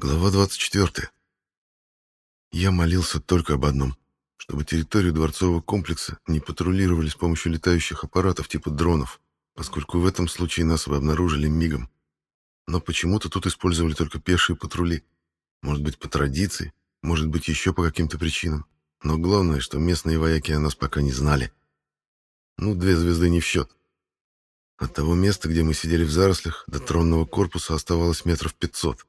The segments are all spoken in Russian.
Глава 24. Я молился только об одном, чтобы территорию дворцового комплекса не патрулировали с помощью летающих аппаратов типа дронов, поскольку в этом случае нас бы обнаружили мигом. Но почему-то тут использовали только пешие патрули. Может быть, по традиции, может быть, еще по каким-то причинам. Но главное, что местные вояки о нас пока не знали. Ну, две звезды не в счет. От того места, где мы сидели в зарослях, до тронного корпуса оставалось метров пятьсот.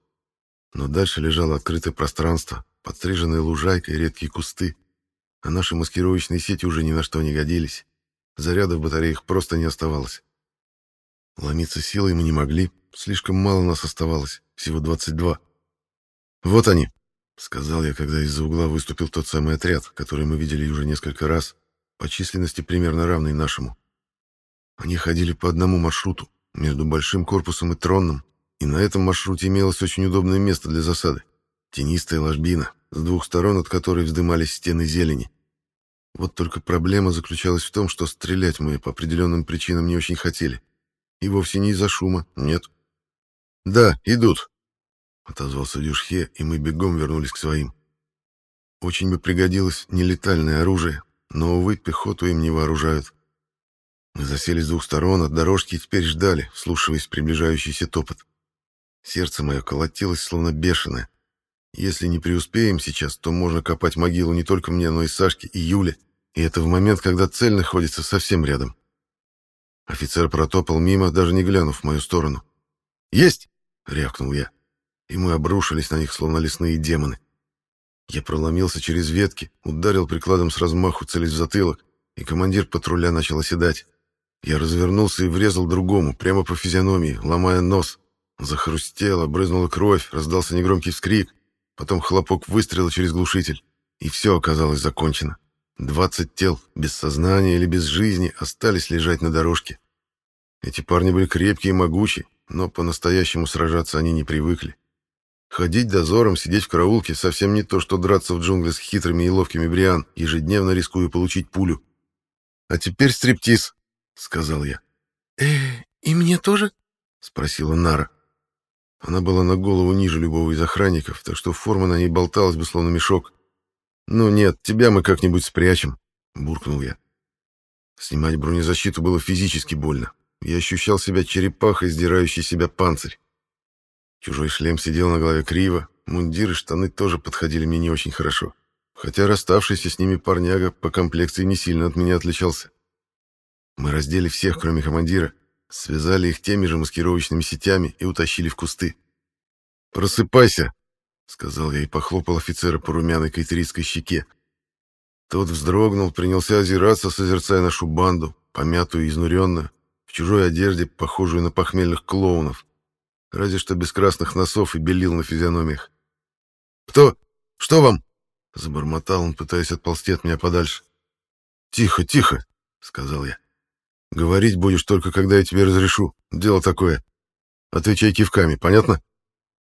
Но дальше лежало открытое пространство, подстриженная лужайка и редкие кусты, а наши маскировочные сети уже ни на что не годились. Заряда в батареях просто не оставалось. Ломиться силой мы не могли, слишком мало нас оставалось, всего 22. «Вот они», — сказал я, когда из-за угла выступил тот самый отряд, который мы видели уже несколько раз, по численности примерно равный нашему. Они ходили по одному маршруту, между большим корпусом и тронным, и на этом маршруте имелось очень удобное место для засады. Тенистая ложбина, с двух сторон от которой вздымались стены зелени. Вот только проблема заключалась в том, что стрелять мы по определенным причинам не очень хотели. И вовсе не из-за шума, нет. «Да, идут», — отозвался Дюшхе, и мы бегом вернулись к своим. Очень бы пригодилось нелетальное оружие, но, увы, пехоту им не вооружают. Мы засели с двух сторон от дорожки и теперь ждали, вслушиваясь приближающийся топот. Сердце мое колотилось, словно бешеное. Если не преуспеем сейчас, то можно копать могилу не только мне, но и Сашке, и Юле. И это в момент, когда цель находится совсем рядом. Офицер протопал мимо, даже не глянув в мою сторону. «Есть!» — рявкнул я. И мы обрушились на них, словно лесные демоны. Я проломился через ветки, ударил прикладом с размаху, целясь в затылок, и командир патруля начал оседать. Я развернулся и врезал другому, прямо по физиономии, ломая нос. Захрустело, брызнула кровь, раздался негромкий вскрик, потом хлопок выстрела через глушитель, и все оказалось закончено. Двадцать тел, без сознания или без жизни, остались лежать на дорожке. Эти парни были крепкие и могучие, но по-настоящему сражаться они не привыкли. Ходить дозором, сидеть в караулке — совсем не то, что драться в джунглях с хитрыми и ловкими бриан, ежедневно рискуя получить пулю. «А теперь стриптиз», — сказал я. «Э, и мне тоже?» — спросила Нара. Она была на голову ниже любого из охранников, так что форма на ней болталась бы, словно мешок. «Ну нет, тебя мы как-нибудь спрячем», — буркнул я. Снимать бронезащиту было физически больно. Я ощущал себя черепахой, сдирающей себя панцирь. Чужой шлем сидел на голове криво, мундир и штаны тоже подходили мне не очень хорошо. Хотя расставшийся с ними парняга по комплекции не сильно от меня отличался. Мы раздели всех, кроме командира, Связали их теми же маскировочными сетями и утащили в кусты. «Просыпайся!» — сказал я и похлопал офицера по румяной кайтерийской щеке. Тот вздрогнул, принялся озираться, созерцая нашу банду, помятую и изнуренную, в чужой одежде, похожую на похмельных клоунов, разве что без красных носов и белил на физиономиях. «Кто? Что вам?» — забормотал он, пытаясь отползти от меня подальше. «Тихо, тихо!» — сказал я. Говорить будешь только, когда я тебе разрешу. Дело такое. Отвечай кивками, понятно?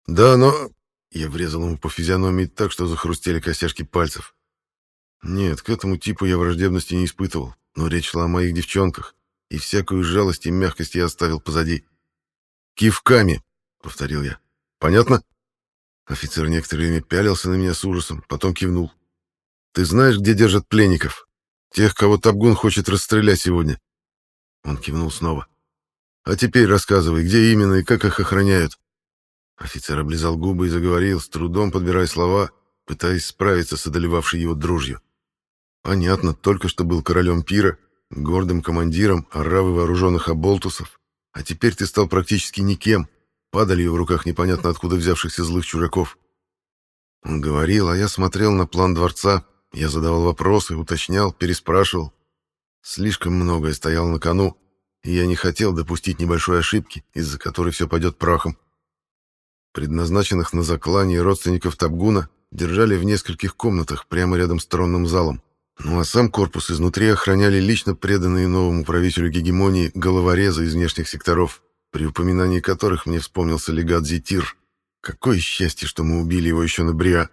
Да, но... Я врезал ему по физиономии так, что захрустели костяшки пальцев. Нет, к этому типу я враждебности не испытывал, но речь шла о моих девчонках, и всякую жалость и мягкость я оставил позади. «Кивками», — повторил я. «Понятно?» Офицер некоторое время пялился на меня с ужасом, потом кивнул. «Ты знаешь, где держат пленников? Тех, кого Табгун хочет расстрелять сегодня?» Он кивнул снова. «А теперь рассказывай, где именно и как их охраняют?» Офицер облизал губы и заговорил, с трудом подбирая слова, пытаясь справиться с одолевавшей его дружью. Понятно, только что был королем пира, гордым командиром оравы вооруженных оболтусов, а теперь ты стал практически никем, падалью в руках непонятно откуда взявшихся злых чужаков. Он говорил, а я смотрел на план дворца, я задавал вопросы, уточнял, переспрашивал, Слишком многое стояло на кону, и я не хотел допустить небольшой ошибки, из-за которой все пойдет прахом. Предназначенных на заклание родственников Табгуна держали в нескольких комнатах прямо рядом с тронным залом. Ну а сам корпус изнутри охраняли лично преданные новому правителю гегемонии головорезы из внешних секторов, при упоминании которых мне вспомнился легат Зитир. Какое счастье, что мы убили его еще на Бриа.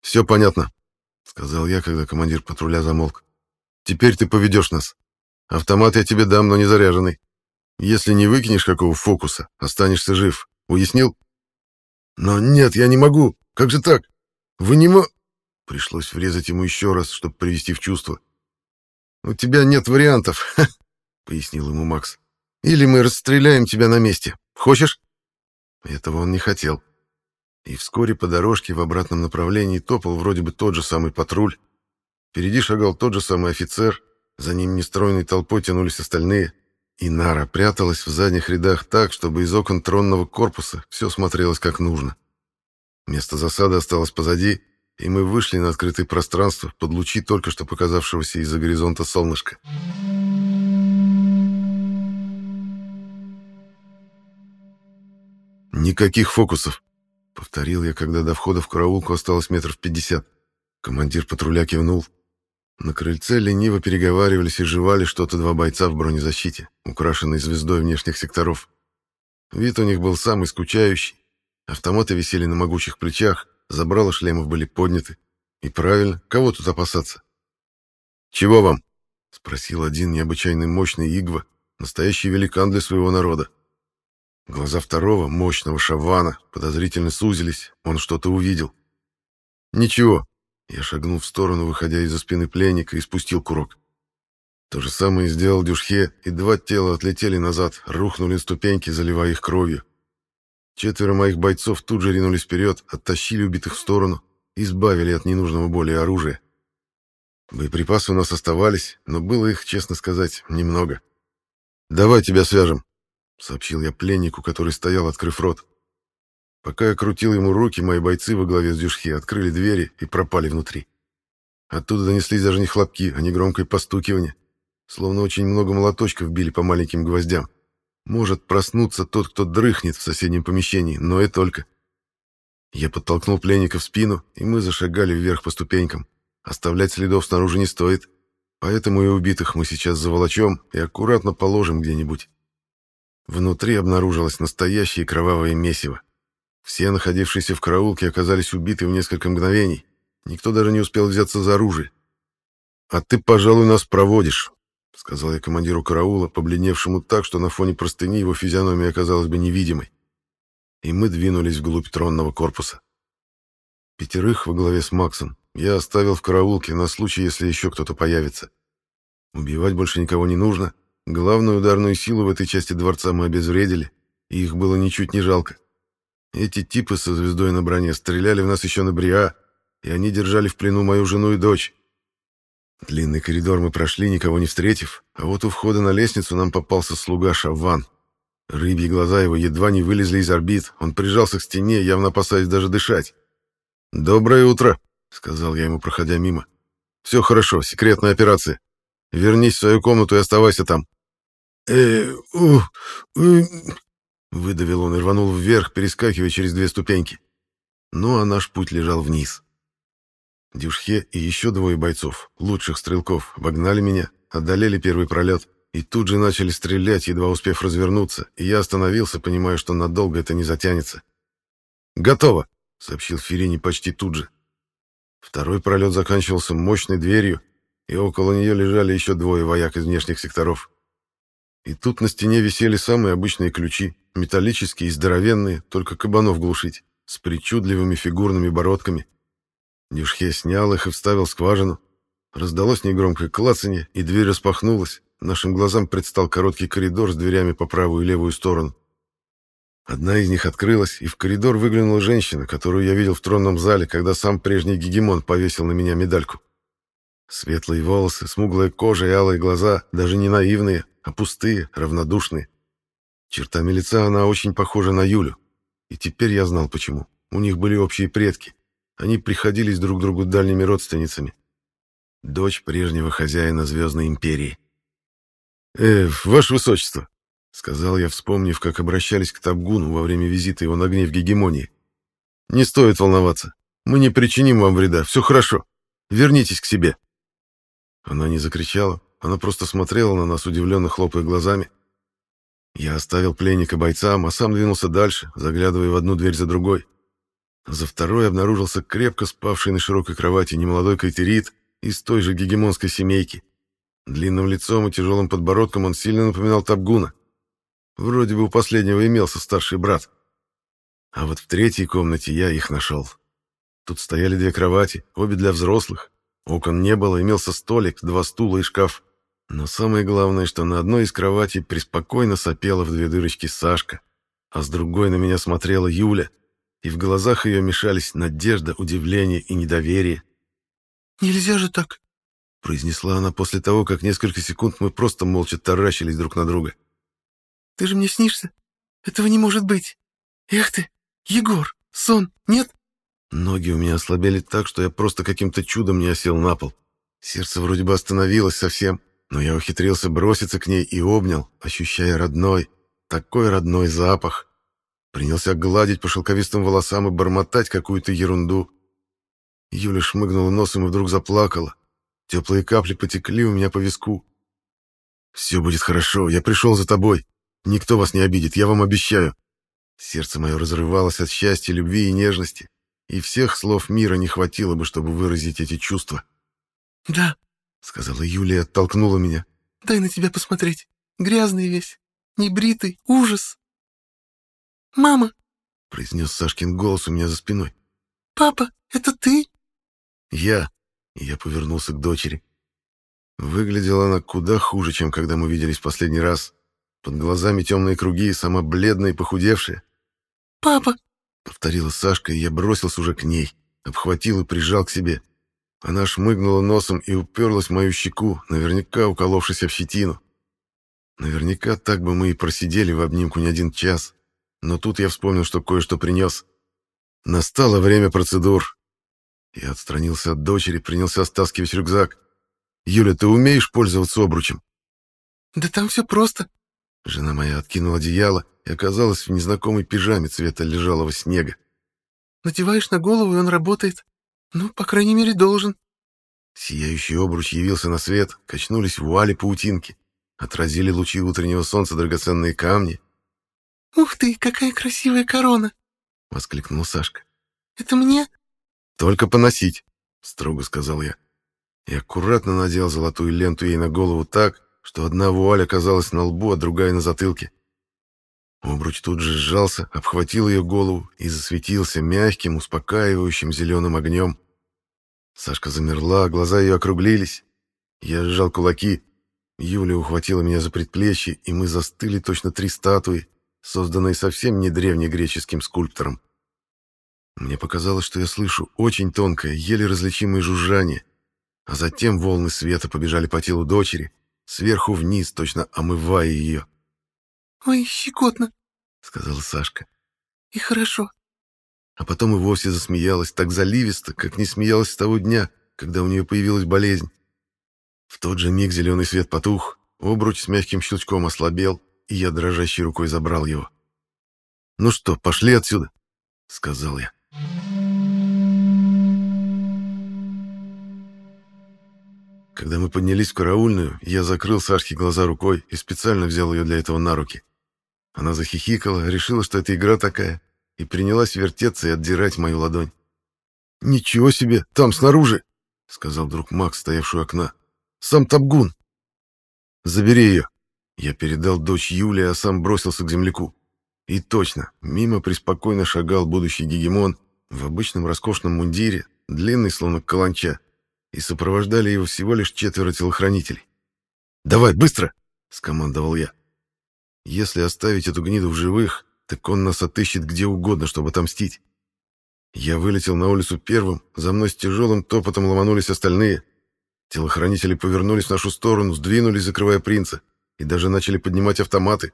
«Все понятно», — сказал я, когда командир патруля замолк. Теперь ты поведешь нас. Автомат я тебе дам, но не заряженный. Если не выкинешь какого фокуса, останешься жив. Уяснил? «Но нет, я не могу! Как же так? Вы не мо...» Пришлось врезать ему еще раз, чтобы привести в чувство. «У тебя нет вариантов», — пояснил ему Макс. «Или мы расстреляем тебя на месте. Хочешь?» Этого он не хотел. И вскоре по дорожке в обратном направлении топал вроде бы тот же самый патруль. Впереди шагал тот же самый офицер, за ним нестройной толпой тянулись остальные, и Нара пряталась в задних рядах так, чтобы из окон тронного корпуса все смотрелось как нужно. Место засады осталось позади, и мы вышли на открытое пространство под лучи только что показавшегося из-за горизонта солнышка. «Никаких фокусов», — повторил я, когда до входа в караулку осталось метров пятьдесят. Командир патруля кивнул. На крыльце лениво переговаривались и жевали что-то два бойца в бронезащите, украшенной звездой внешних секторов. Вид у них был самый скучающий. Автоматы висели на могучих плечах, забрала шлемов были подняты. И правильно, кого тут опасаться? «Чего вам?» — спросил один необычайно мощный Игва, настоящий великан для своего народа. Глаза второго, мощного шавана, подозрительно сузились, он что-то увидел. «Ничего». Я шагнул в сторону, выходя из-за спины пленника, и спустил курок. То же самое сделал Дюшхе, и два тела отлетели назад, рухнули ступеньки, заливая их кровью. Четверо моих бойцов тут же ринулись вперед, оттащили убитых в сторону, избавили от ненужного более оружия. Боеприпасы у нас оставались, но было их, честно сказать, немного. «Давай тебя свяжем», — сообщил я пленнику, который стоял, открыв рот. Пока я крутил ему руки, мои бойцы во главе с Дюшхи открыли двери и пропали внутри. Оттуда донеслись даже не хлопки, а не громкое постукивание, словно очень много молоточков били по маленьким гвоздям. Может проснуться тот, кто дрыхнет в соседнем помещении, но и только. Я подтолкнул пленника в спину, и мы зашагали вверх по ступенькам. Оставлять следов снаружи не стоит, поэтому и убитых мы сейчас заволочем и аккуратно положим где-нибудь. Внутри обнаружилось настоящее кровавое месиво. Все находившиеся в караулке оказались убиты в несколько мгновений. Никто даже не успел взяться за оружие. «А ты, пожалуй, нас проводишь», — сказал я командиру караула, побледневшему так, что на фоне простыни его физиономия оказалась бы невидимой. И мы двинулись вглубь тронного корпуса. Пятерых во главе с Максом я оставил в караулке на случай, если еще кто-то появится. Убивать больше никого не нужно. Главную ударную силу в этой части дворца мы обезвредили, и их было ничуть не жалко. Эти типы со звездой на броне стреляли в нас еще на Бриа, и они держали в плену мою жену и дочь. Длинный коридор мы прошли, никого не встретив, а вот у входа на лестницу нам попался слуга Шавван. Рыбьи глаза его едва не вылезли из орбит, он прижался к стене, явно опасаясь даже дышать. «Доброе утро», — сказал я ему, проходя мимо. «Все хорошо, секретная операция. Вернись в свою комнату и оставайся там». «Э, у, у...» Выдавил он и рванул вверх, перескакивая через две ступеньки. Ну, а наш путь лежал вниз. Дюшхе и еще двое бойцов, лучших стрелков, обогнали меня, одолели первый пролет и тут же начали стрелять, едва успев развернуться, и я остановился, понимая, что надолго это не затянется. «Готово!» — сообщил Ферини почти тут же. Второй пролет заканчивался мощной дверью, и около нее лежали еще двое вояк из внешних секторов. И тут на стене висели самые обычные ключи, металлические и здоровенные, только кабанов глушить, с причудливыми фигурными бородками. Дюшхе снял их и вставил скважину. Раздалось негромкое клацанье, и дверь распахнулась. Нашим глазам предстал короткий коридор с дверями по правую и левую сторону. Одна из них открылась, и в коридор выглянула женщина, которую я видел в тронном зале, когда сам прежний гегемон повесил на меня медальку. Светлые волосы, смуглая кожа и алые глаза, даже не наивные, а пустые, равнодушные. Чертами лица она очень похожа на Юлю. И теперь я знал почему. У них были общие предки. Они приходились друг другу дальними родственницами. Дочь прежнего хозяина Звездной Империи. «Э, ваше высочество», — сказал я, вспомнив, как обращались к Табгуну во время визита его на гнев гегемонии. «Не стоит волноваться. Мы не причиним вам вреда. Все хорошо. Вернитесь к себе». Она не закричала, она просто смотрела на нас, удивленно хлопая глазами. Я оставил пленника бойцам, а сам двинулся дальше, заглядывая в одну дверь за другой. За второй обнаружился крепко спавший на широкой кровати немолодой кайтерит из той же гегемонской семейки. Длинным лицом и тяжелым подбородком он сильно напоминал Табгуна. Вроде бы у последнего имелся старший брат. А вот в третьей комнате я их нашел. Тут стояли две кровати, обе для взрослых. Окон не было, имелся столик, два стула и шкаф. Но самое главное, что на одной из кроватей преспокойно сопела в две дырочки Сашка, а с другой на меня смотрела Юля, и в глазах ее мешались надежда, удивление и недоверие. «Нельзя же так!» — произнесла она после того, как несколько секунд мы просто молча таращились друг на друга. «Ты же мне снишься? Этого не может быть! Эх ты, Егор, сон, нет?» Ноги у меня ослабели так, что я просто каким-то чудом не осел на пол. Сердце вроде бы остановилось совсем, но я ухитрился броситься к ней и обнял, ощущая родной, такой родной запах. Принялся гладить по шелковистым волосам и бормотать какую-то ерунду. Юля шмыгнула носом и вдруг заплакала. Теплые капли потекли у меня по виску. «Все будет хорошо, я пришел за тобой. Никто вас не обидит, я вам обещаю». Сердце мое разрывалось от счастья, любви и нежности, и всех слов мира не хватило бы, чтобы выразить эти чувства. «Да», — сказала Юлия, оттолкнула меня. «Дай на тебя посмотреть. Грязный весь, небритый, ужас». «Мама», — произнес Сашкин голос у меня за спиной. «Папа, это ты?» «Я», — я повернулся к дочери. Выглядела она куда хуже, чем когда мы виделись в последний раз. Под глазами темные круги, сама бледная и похудевшая. «Папа!» — повторила Сашка, и я бросился уже к ней, обхватил и прижал к себе. Она шмыгнула носом и уперлась в мою щеку, наверняка уколовшись в щетину. Наверняка так бы мы и просидели в обнимку не один час. Но тут я вспомнил, что кое-что принес. Настало время процедур. Я отстранился от дочери, принялся стаскивать рюкзак. «Юля, ты умеешь пользоваться обручем?» «Да там все просто». Жена моя откинула одеяло и оказалась в незнакомой пижаме цвета лежалого снега. «Надеваешь на голову, и он работает. Ну, по крайней мере, должен. Сияющий обруч явился на свет, качнулись вуали паутинки, отразили лучи утреннего солнца драгоценные камни. «Ух ты, какая красивая корона!» — воскликнул Сашка. «Это мне?» «Только поносить», — строго сказал я. И аккуратно надел золотую ленту ей на голову так, что одна вуаль оказалась на лбу, а другая на затылке. Обруч тут же сжался, обхватил ее голову и засветился мягким, успокаивающим зеленым огнем. Сашка замерла, глаза ее округлились. Я сжал кулаки. Юля ухватила меня за предплечье, и мы застыли точно три статуи, созданные совсем не древнегреческим скульптором. Мне показалось, что я слышу очень тонкое, еле различимое жужжание, а затем волны света побежали по телу дочери, сверху вниз, точно омывая ее. «Ой, щекотно», — сказала Сашка. «И хорошо». А потом и вовсе засмеялась, так заливисто, как не смеялась с того дня, когда у нее появилась болезнь. В тот же миг зеленый свет потух, обруч с мягким щелчком ослабел, и я дрожащей рукой забрал его. «Ну что, пошли отсюда», — сказал я. Когда мы поднялись в караульную, я закрыл Сашке глаза рукой и специально взял ее для этого на руки. Она захихикала, решила, что это игра такая, и принялась вертеться и отдирать мою ладонь. «Ничего себе, там снаружи!» — сказал друг Макс, стоявший у окна. «Сам Табгун!» «Забери ее!» Я передал дочь Юлии, а сам бросился к земляку. И точно, мимо преспокойно шагал будущий гегемон в обычном роскошном мундире, длинный, словно каланча, и сопровождали его всего лишь четверо телохранителей. «Давай, быстро!» — скомандовал я. «Если оставить эту гниду в живых, так он нас отыщет где угодно, чтобы отомстить». Я вылетел на улицу первым, за мной с тяжелым топотом ломанулись остальные. Телохранители повернулись в нашу сторону, сдвинулись, закрывая принца, и даже начали поднимать автоматы.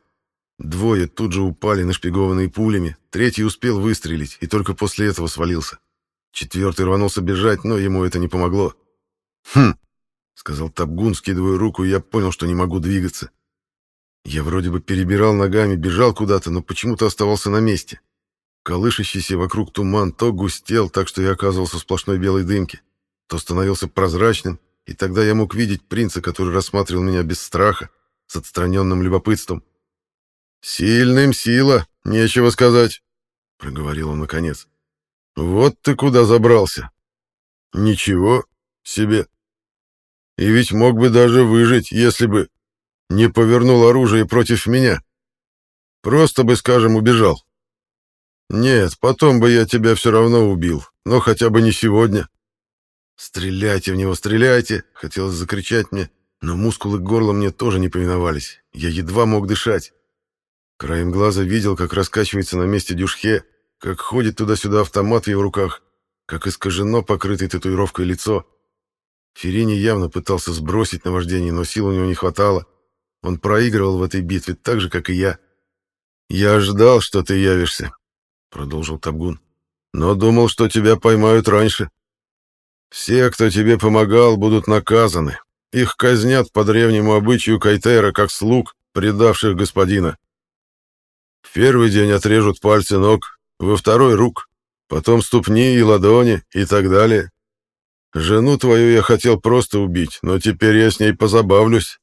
Двое тут же упали, нашпигованные пулями, третий успел выстрелить и только после этого свалился. Четвертый рванулся бежать, но ему это не помогло. «Хм!» — сказал Табгун, скидывая руку, и я понял, что не могу двигаться. Я вроде бы перебирал ногами, бежал куда-то, но почему-то оставался на месте. Колышащийся вокруг туман то густел, так что я оказывался в сплошной белой дымке, то становился прозрачным, и тогда я мог видеть принца, который рассматривал меня без страха, с отстраненным любопытством. «Сильным сила, нечего сказать», — проговорил он наконец. «Вот ты куда забрался». «Ничего себе. И ведь мог бы даже выжить, если бы не повернул оружие против меня. Просто бы, скажем, убежал. Нет, потом бы я тебя все равно убил, но хотя бы не сегодня. Стреляйте в него, стреляйте, хотелось закричать мне, но мускулы горла мне тоже не повиновались. Я едва мог дышать. Краем глаза видел, как раскачивается на месте дюшхе, как ходит туда-сюда автомат в его руках, как искажено покрытое татуировкой лицо. Ферини явно пытался сбросить наваждение, но сил у него не хватало. Он проигрывал в этой битве так же, как и я. «Я ждал, что ты явишься», — продолжил Табгун. «Но думал, что тебя поймают раньше. Все, кто тебе помогал, будут наказаны. Их казнят по древнему обычаю Кайтера, как слуг, предавших господина. В первый день отрежут пальцы ног, во второй — рук, потом ступни и ладони и так далее. Жену твою я хотел просто убить, но теперь я с ней позабавлюсь.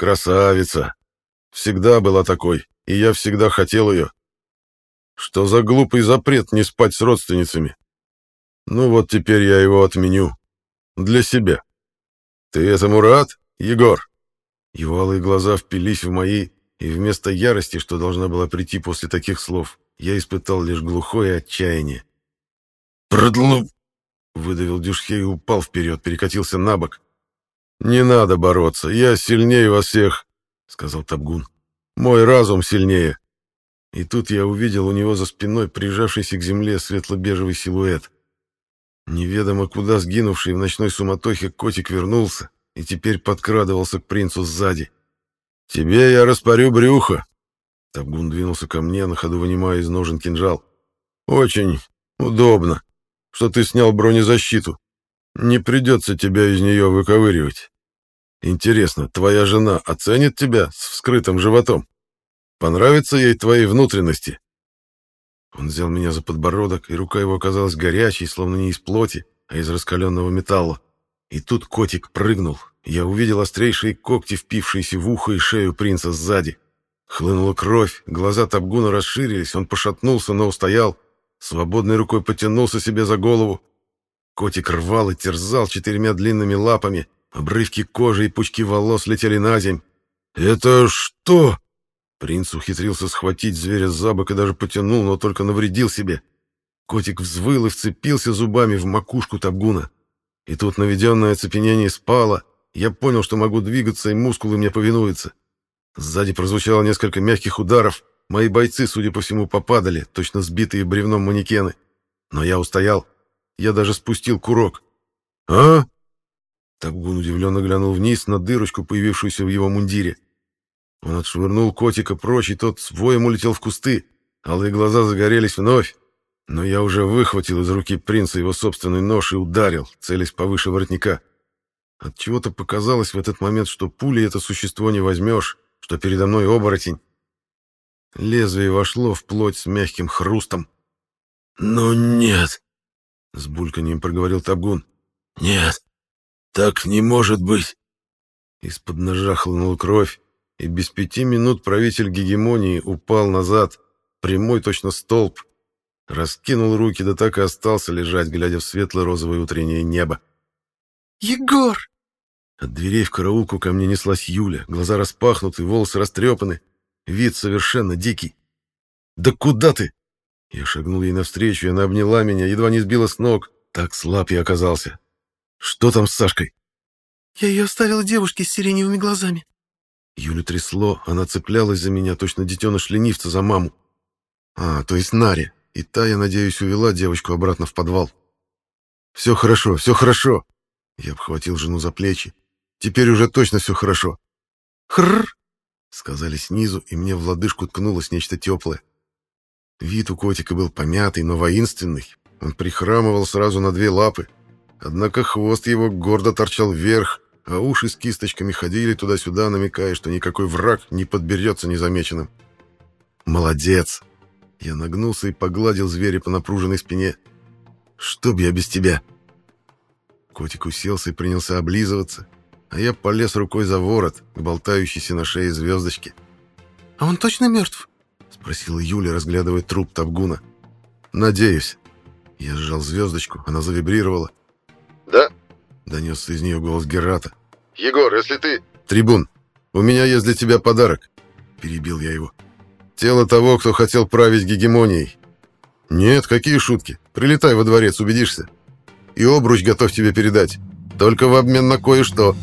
Красавица. Всегда была такой, и я всегда хотел ее. Что за глупый запрет не спать с родственницами? Ну вот теперь я его отменю. Для себя. Ты этому рад, Егор? Его алые глаза впились в мои, и вместо ярости, что должна была прийти после таких слов, я испытал лишь глухое отчаяние. «Продлу...» — выдавил Дюшхе и упал вперед, перекатился на бок. «Не надо бороться, я сильнее вас всех», — сказал Табгун. «Мой разум сильнее». И тут я увидел у него за спиной прижавшийся к земле светло-бежевый силуэт. Неведомо куда сгинувший в ночной суматохе котик вернулся и теперь подкрадывался к принцу сзади. «Тебе я распорю брюхо!» Табгун двинулся ко мне, на ходу вынимая из ножен кинжал. «Очень удобно что ты снял бронезащиту. Не придется тебя из нее выковыривать. Интересно, твоя жена оценит тебя с вскрытым животом? Понравятся ей твои внутренности?» Он взял меня за подбородок, и рука его оказалась горячей, словно не из плоти, а из раскаленного металла. И тут котик прыгнул. Я увидел острейшие когти, впившиеся в ухо и шею принца сзади. Хлынула кровь, глаза Табгуна расширились, он пошатнулся, но устоял, Свободной рукой потянулся себе за голову. Котик рвал и терзал четырьмя длинными лапами. Обрывки кожи и пучки волос летели на земь. «Это что?» Принц ухитрился схватить зверя за бок и даже потянул, но только навредил себе. Котик взвыл и вцепился зубами в макушку Табгуна. И тут наведенное оцепенение спало. Я понял, что могу двигаться, и мускулы мне повинуются. Сзади прозвучало несколько мягких ударов. Мои бойцы, судя по всему, попадали, точно сбитые бревном манекены. Но я устоял. Я даже спустил курок. «А?» Табгун удивленно глянул вниз на дырочку, появившуюся в его мундире. Он отшвырнул котика прочь, и тот с воем улетел в кусты. Алые глаза загорелись вновь. Но я уже выхватил из руки принца его собственный нож и ударил, целясь повыше воротника. От чего то показалось в этот момент, что пули это существо не возьмешь, что передо мной оборотень. Лезвие вошло в плоть с мягким хрустом. «Ну нет!» — с бульканьем проговорил Табгун. «Нет, так не может быть!» Из-под ножа хлынула кровь, и без пяти минут правитель гегемонии упал назад, прямой точно столб, раскинул руки, да так и остался лежать, глядя в светло-розовое утреннее небо. «Егор!» От дверей в караулку ко мне неслась Юля, глаза распахнуты, волосы растрепаны, Вид совершенно дикий. «Да куда ты?» Я шагнул ей навстречу, и она обняла меня, едва не сбила с ног. Так слаб я оказался. «Что там с Сашкой?» «Я ее оставила девушке с сиреневыми глазами». Юлю трясло, она цеплялась за меня, точно детеныш ленивца за маму. А, то есть Наре. И та, я надеюсь, увела девочку обратно в подвал. «Все хорошо, все хорошо!» Я обхватил жену за плечи. «Теперь уже точно все хорошо!» «Хрррр!» Сказали снизу, и мне в лодыжку ткнулось нечто теплое. Вид у котика был помятый, но воинственный. Он прихрамывал сразу на две лапы. Однако хвост его гордо торчал вверх, а уши с кисточками ходили туда-сюда, намекая, что никакой враг не подберется незамеченным. «Молодец!» Я нагнулся и погладил зверя по напруженной спине. «Что б я без тебя?» Котик уселся и принялся облизываться, а я полез рукой за ворот к болтающейся на шее звездочке. «А он точно мертв?» — спросила Юля, разглядывая труп Табгуна. «Надеюсь». Я сжал звездочку, она завибрировала. «Да?» — донесся из нее голос Герата. «Егор, если ты...» «Трибун, у меня есть для тебя подарок», — перебил я его. «Тело того, кто хотел править гегемонией. «Нет, какие шутки. Прилетай во дворец, убедишься. И обруч готов тебе передать. Только в обмен на кое-что».